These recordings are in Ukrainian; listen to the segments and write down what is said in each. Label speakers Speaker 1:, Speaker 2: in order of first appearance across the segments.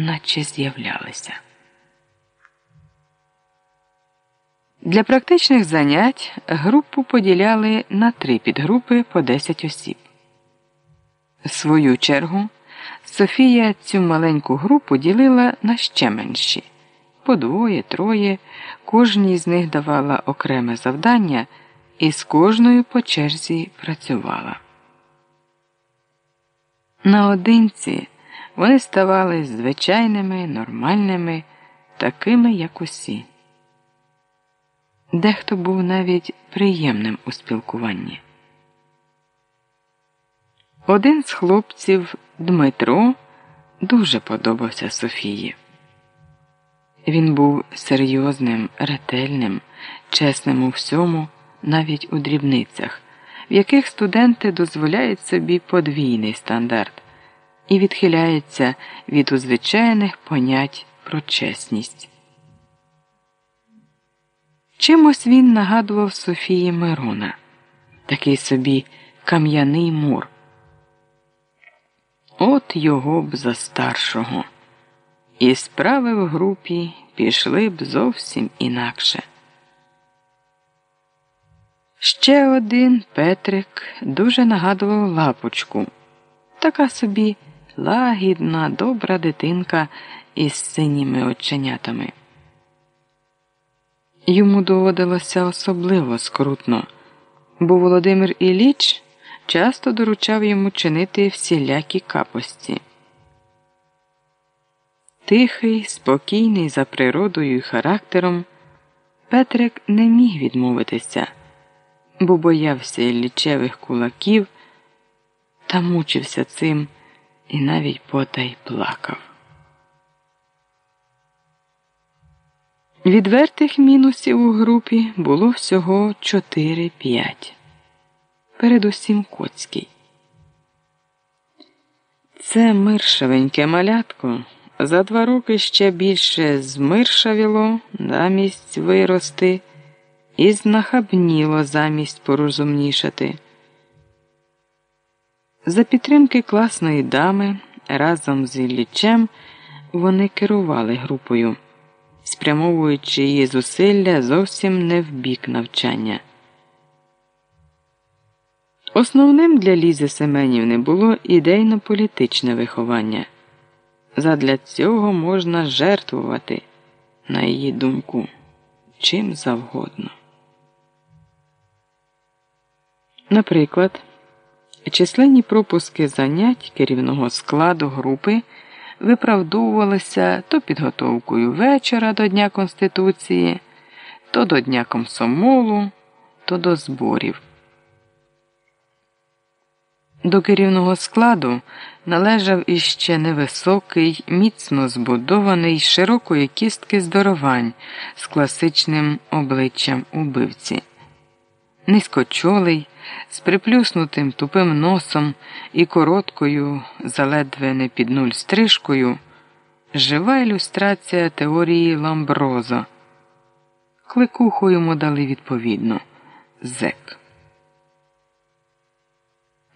Speaker 1: наче з'являлися. Для практичних занять групу поділяли на три підгрупи по 10 осіб. В свою чергу Софія цю маленьку групу ділила на ще менші по двоє, троє, кожній з них давала окреме завдання і з кожною по черзі працювала. Наодинці вони ставали звичайними, нормальними, такими, як усі. Дехто був навіть приємним у спілкуванні. Один з хлопців Дмитро дуже подобався Софії. Він був серйозним, ретельним, чесним у всьому, навіть у дрібницях, в яких студенти дозволяють собі подвійний стандарт і відхиляються від узвичайних понять про чесність. Чимось він нагадував Софії Мирона, такий собі кам'яний мур. От його б за старшого. І справи в групі пішли б зовсім інакше. Ще один Петрик дуже нагадував лапочку, така собі лагідна, добра дитинка із синіми оченятами. Йому доводилося особливо скрутно, бо Володимир Іліч часто доручав йому чинити всілякі капості. Тихий, спокійний за природою і характером, Петрик не міг відмовитися, бо боявся лічевих кулаків та мучився цим і навіть потай плакав. Відвертих мінусів у групі було всього 4-5. Передусім Коцький. Це миршавеньке малятко за два роки ще більше змиршавіло замість вирости і знахабніло замість порозумнішати. За підтримки класної дами разом з Іллічем вони керували групою, спрямовуючи її зусилля зовсім не в бік навчання. Основним для Лізи Семенівни було ідейно-політичне виховання. Задля цього можна жертвувати, на її думку, чим завгодно. Наприклад, численні пропуски занять керівного складу групи виправдовувалися то підготовкою вечора до Дня Конституції, то до Дня комсомолу, то до зборів. До керівного складу належав іще невисокий, міцно збудований широкої кістки здоровань з класичним обличчям убивці, низькочолий, з приплюснутим тупим носом і короткою, заледве не під нуль стрижкою, жива ілюстрація теорії Ламброзо. Кликуху йому дали відповідно зек.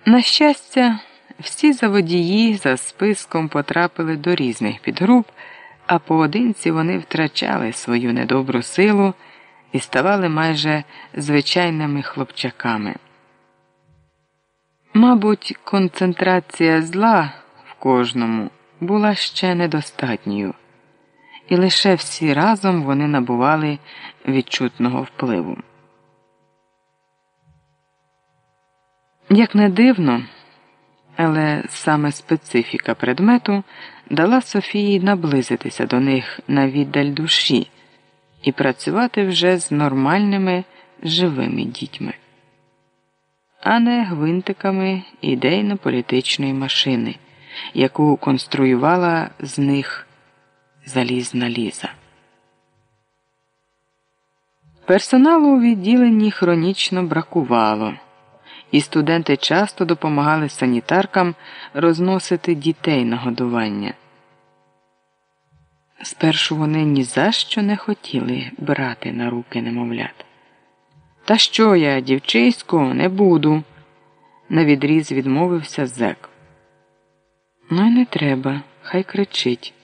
Speaker 1: На щастя, всі заводії за списком потрапили до різних підгруп, а поодинці вони втрачали свою недобру силу і ставали майже звичайними хлопчаками. Мабуть, концентрація зла в кожному була ще недостатньою, і лише всі разом вони набували відчутного впливу. Як не дивно, але саме специфіка предмету дала Софії наблизитися до них на віддаль душі і працювати вже з нормальними живими дітьми, а не гвинтиками ідейно-політичної машини, яку конструювала з них залізна ліза. Персоналу у відділенні хронічно бракувало і студенти часто допомагали санітаркам розносити дітей на годування. Спершу вони ні за що не хотіли брати на руки немовлят. Та що я, дівчисько, не буду, навідріз відмовився зек. Ну й не треба, хай кричить.